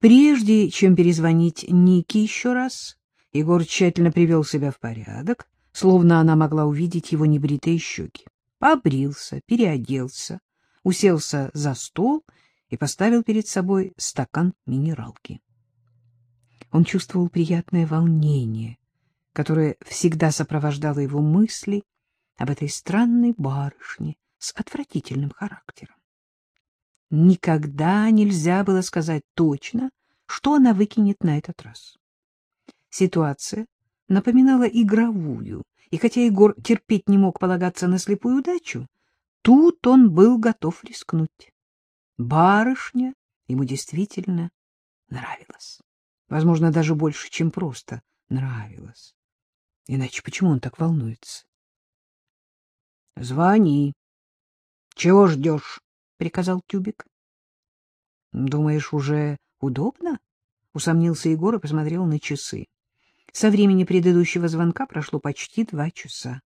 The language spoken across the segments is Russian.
Прежде чем перезвонить Нике еще раз, Егор тщательно привел себя в порядок, словно она могла увидеть его небритые щеки. Побрился, переоделся, уселся за стол и поставил перед собой стакан минералки. Он чувствовал приятное волнение, которое всегда сопровождало его мысли об этой странной барышне с отвратительным характером. Никогда нельзя было сказать точно, что она выкинет на этот раз. Ситуация напоминала игровую, и хотя Егор терпеть не мог полагаться на слепую удачу, тут он был готов рискнуть. Барышня ему действительно нравилась. Возможно, даже больше, чем просто нравилась. Иначе почему он так волнуется? — Звони. — Чего ждешь? — приказал Тюбик. — Думаешь, уже удобно? — усомнился Егор и посмотрел на часы. Со времени предыдущего звонка прошло почти два часа.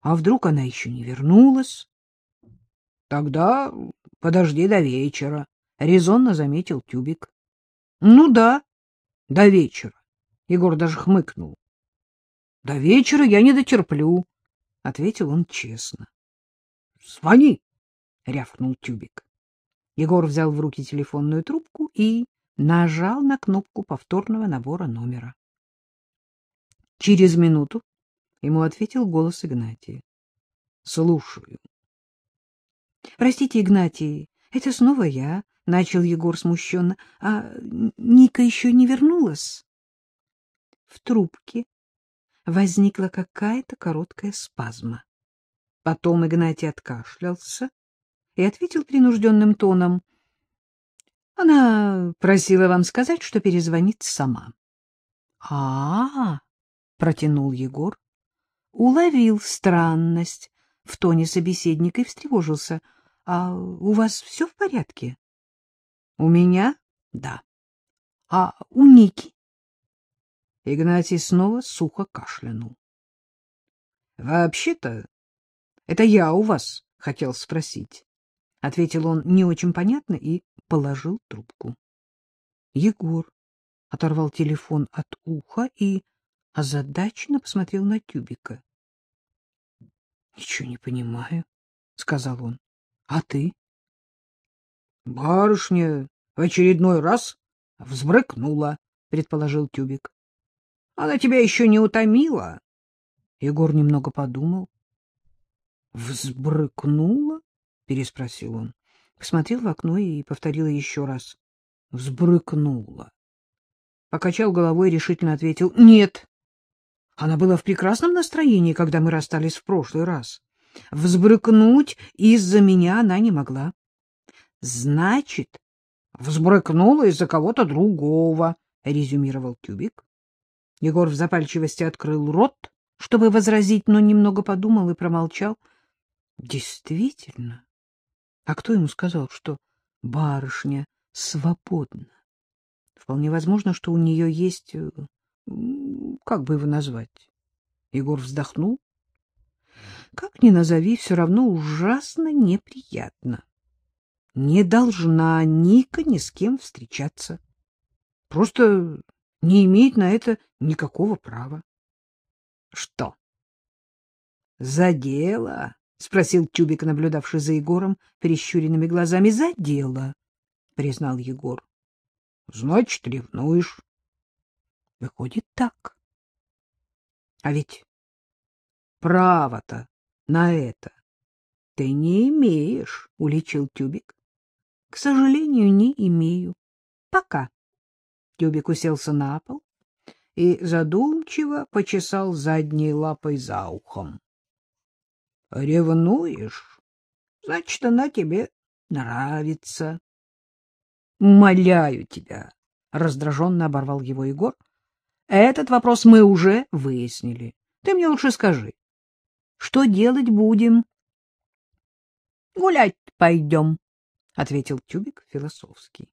А вдруг она еще не вернулась? — Тогда подожди до вечера, — резонно заметил Тюбик. — Ну да, до вечера. Егор даже хмыкнул. — До вечера я не дотерплю, — ответил он честно. — Звони, — рявкнул Тюбик. Егор взял в руки телефонную трубку и нажал на кнопку повторного набора номера. Через минуту ему ответил голос Игнатия. — Слушаю. — Простите, Игнатий, это снова я, — начал Егор смущенно. — А Ника еще не вернулась? В трубке возникла какая-то короткая спазма. Потом Игнатий откашлялся и ответил принужденным тоном. — Она просила вам сказать, что перезвонит сама. — А-а-а! протянул Егор, уловил странность в тоне собеседника и встревожился. — А у вас все в порядке? — У меня — да. — А у Ники? Игнатий снова сухо кашлянул. — Вообще-то, это я у вас хотел спросить, — ответил он не очень понятно и положил трубку. Егор оторвал телефон от уха и озадаченно посмотрел на Тюбика. — Ничего не понимаю, — сказал он. — А ты? — Барышня в очередной раз взбрыкнула, — предположил Тюбик. — Она тебя еще не утомила? Егор немного подумал. — Взбрыкнула? — переспросил он. Посмотрел в окно и повторил еще раз. — Взбрыкнула. Покачал головой и решительно ответил. — Нет, она была в прекрасном настроении, когда мы расстались в прошлый раз. Взбрыкнуть из-за меня она не могла. Значит, взбрыкнула из-за кого-то другого, — резюмировал Тюбик. Егор в запальчивости открыл рот, чтобы возразить, но немного подумал и промолчал. Действительно. А кто ему сказал, что барышня свободна? Вполне возможно, что у нее есть э, как бы его назвать? Егор вздохнул. Как ни назови, все равно ужасно неприятно. Не должна Ника ни с кем встречаться. Просто не имеет на это никакого права. — Что? — За дело? — спросил Тюбик, наблюдавший за Егором перещуренными глазами. — За дело, — признал Егор. — Значит, ревнуешь. Выходит так. А ведь право-то на это ты не имеешь, — уличил Тюбик. — К сожалению, не имею. Пока. Тюбик уселся на пол и задумчиво почесал задней лапой за ухом. — Ревнуешь? Значит, она тебе нравится. — Умоляю тебя, — раздраженно оборвал его Егор. Этот вопрос мы уже выяснили. Ты мне лучше скажи, что делать будем? — Гулять пойдем, — ответил Тюбик философский.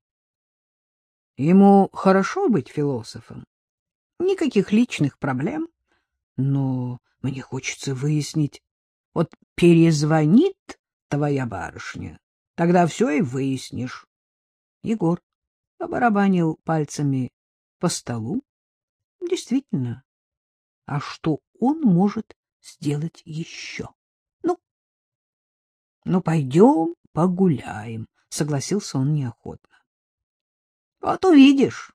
Ему хорошо быть философом. Никаких личных проблем. Но мне хочется выяснить. Вот перезвонит твоя барышня, тогда все и выяснишь. Егор побарабанил пальцами по столу. Действительно, а что он может сделать еще? Ну, ну пойдем погуляем, согласился он неохотно. — Вот увидишь,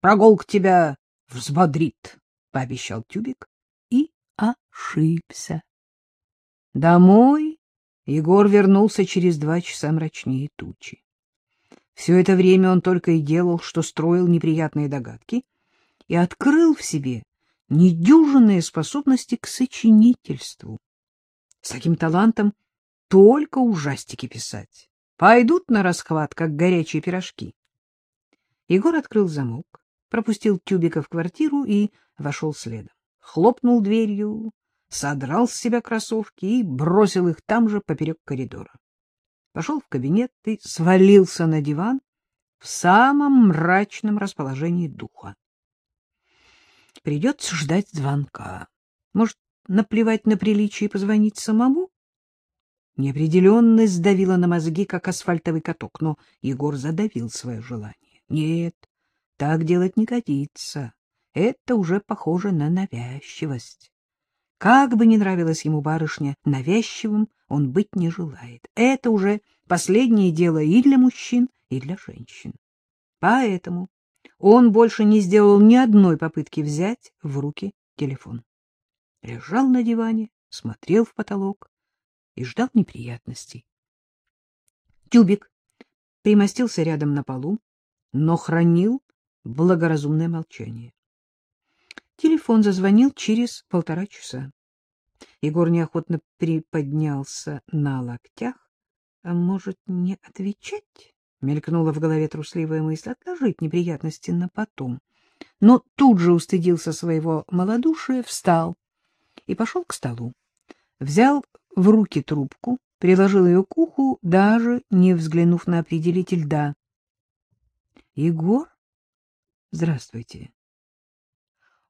прогулка тебя взбодрит, — пообещал Тюбик и ошибся. Домой Егор вернулся через два часа мрачнее тучи. Все это время он только и делал, что строил неприятные догадки и открыл в себе недюжинные способности к сочинительству. С таким талантом только ужастики писать. Пойдут на расхват, как горячие пирожки. Егор открыл замок, пропустил Тюбика в квартиру и вошел следом. Хлопнул дверью, содрал с себя кроссовки и бросил их там же поперек коридора. Пошел в кабинет и свалился на диван в самом мрачном расположении духа. Придется ждать звонка. Может, наплевать на приличие и позвонить самому? Неопределенность сдавила на мозги, как асфальтовый каток, но Егор задавил свое желание. Нет, так делать не годится. Это уже похоже на навязчивость. Как бы ни нравилась ему барышня, навязчивым он быть не желает. Это уже последнее дело и для мужчин, и для женщин. Поэтому он больше не сделал ни одной попытки взять в руки телефон. Лежал на диване, смотрел в потолок и ждал неприятностей. Тюбик примостился рядом на полу, но хранил благоразумное молчание. Телефон зазвонил через полтора часа. Егор неохотно приподнялся на локтях. А может, не отвечать? Мелькнула в голове трусливая мысль отложить неприятности на потом. Но тут же устыдился своего малодушия, встал и пошел к столу. Взял в руки трубку, приложил ее к уху, даже не взглянув на определитель «да». — Егор? Здравствуйте.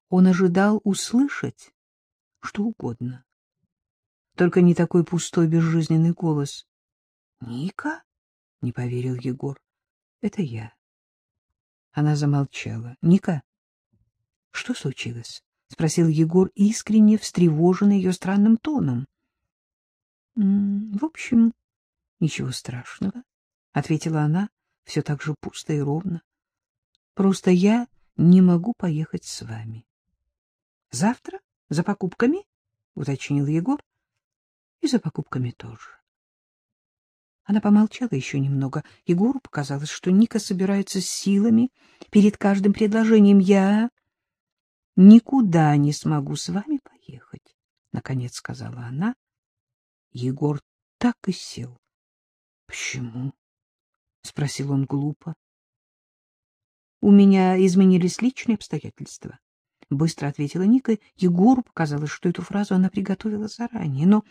Он ожидал услышать что угодно. Только не такой пустой безжизненный голос. — Ника? — не поверил Егор. — Это я. Она замолчала. — Ника, что случилось? — спросил Егор, искренне встревоженный ее странным тоном. — В общем, ничего страшного, — ответила она, все так же пусто и ровно. — Просто я не могу поехать с вами. — Завтра? За покупками? — уточнил Егор. — И за покупками тоже. Она помолчала еще немного. Егору показалось, что Ника собирается силами перед каждым предложением. «Я никуда не смогу с вами поехать», — наконец сказала она. Егор так и сел. «Почему?» — спросил он глупо. «У меня изменились личные обстоятельства», — быстро ответила Ника. Егору показалось, что эту фразу она приготовила заранее. «Но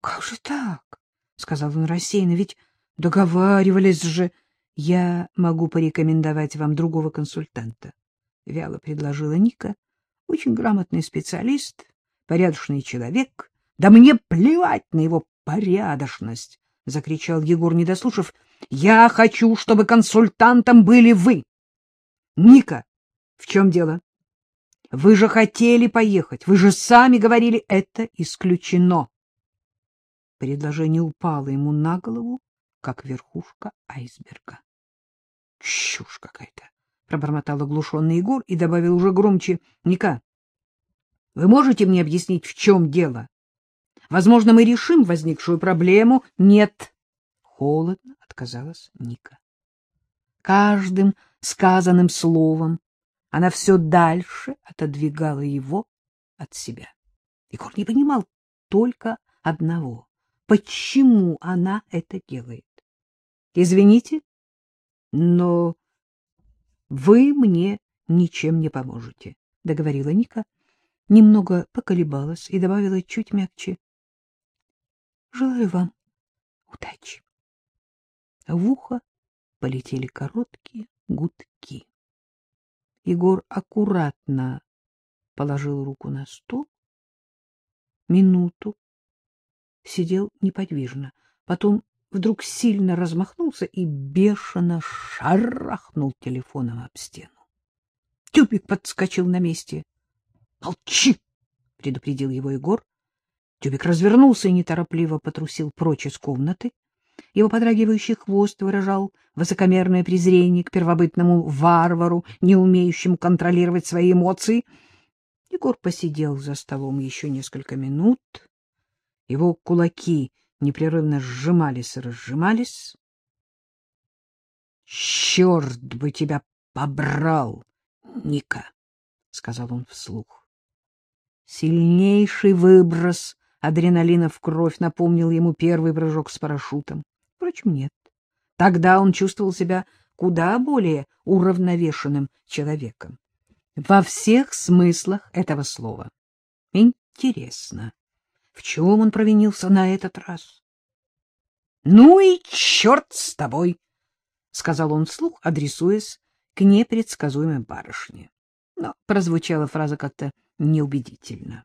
как же так?» — сказал он рассеянно, — ведь договаривались же. — Я могу порекомендовать вам другого консультанта, — вяло предложила Ника. — Очень грамотный специалист, порядочный человек. — Да мне плевать на его порядочность! — закричал Егор, не дослушав. — Я хочу, чтобы консультантом были вы! — Ника, в чем дело? Вы же хотели поехать, вы же сами говорили, это исключено. Предложение упало ему на голову, как верхушка айсберга. — Чушь какая-то! — пробормотал оглушенный Егор и добавил уже громче. — Ника, вы можете мне объяснить, в чем дело? Возможно, мы решим возникшую проблему. — Нет! — холодно отказалась Ника. Каждым сказанным словом она все дальше отодвигала его от себя. Егор не понимал только одного почему она это делает. Извините, но вы мне ничем не поможете, — договорила Ника, немного поколебалась и добавила чуть мягче. — Желаю вам удачи. В ухо полетели короткие гудки. Егор аккуратно положил руку на стол, минуту сидел неподвижно, потом вдруг сильно размахнулся и бешено шарахнул телефоном об стену. Тюбик подскочил на месте. — Молчи! — предупредил его Егор. Тюбик развернулся и неторопливо потрусил прочь из комнаты. Его подрагивающий хвост выражал высокомерное презрение к первобытному варвару, не умеющему контролировать свои эмоции. Егор посидел за столом еще несколько минут. Его кулаки непрерывно сжимались и разжимались. — Черт бы тебя побрал, Ника! — сказал он вслух. Сильнейший выброс адреналина в кровь напомнил ему первый прыжок с парашютом. Впрочем, нет. Тогда он чувствовал себя куда более уравновешенным человеком. Во всех смыслах этого слова. Интересно, в чем он провинился на этот раз? — Ну и черт с тобой! — сказал он вслух, адресуясь к непредсказуемой барышне. Но прозвучала фраза как-то неубедительно.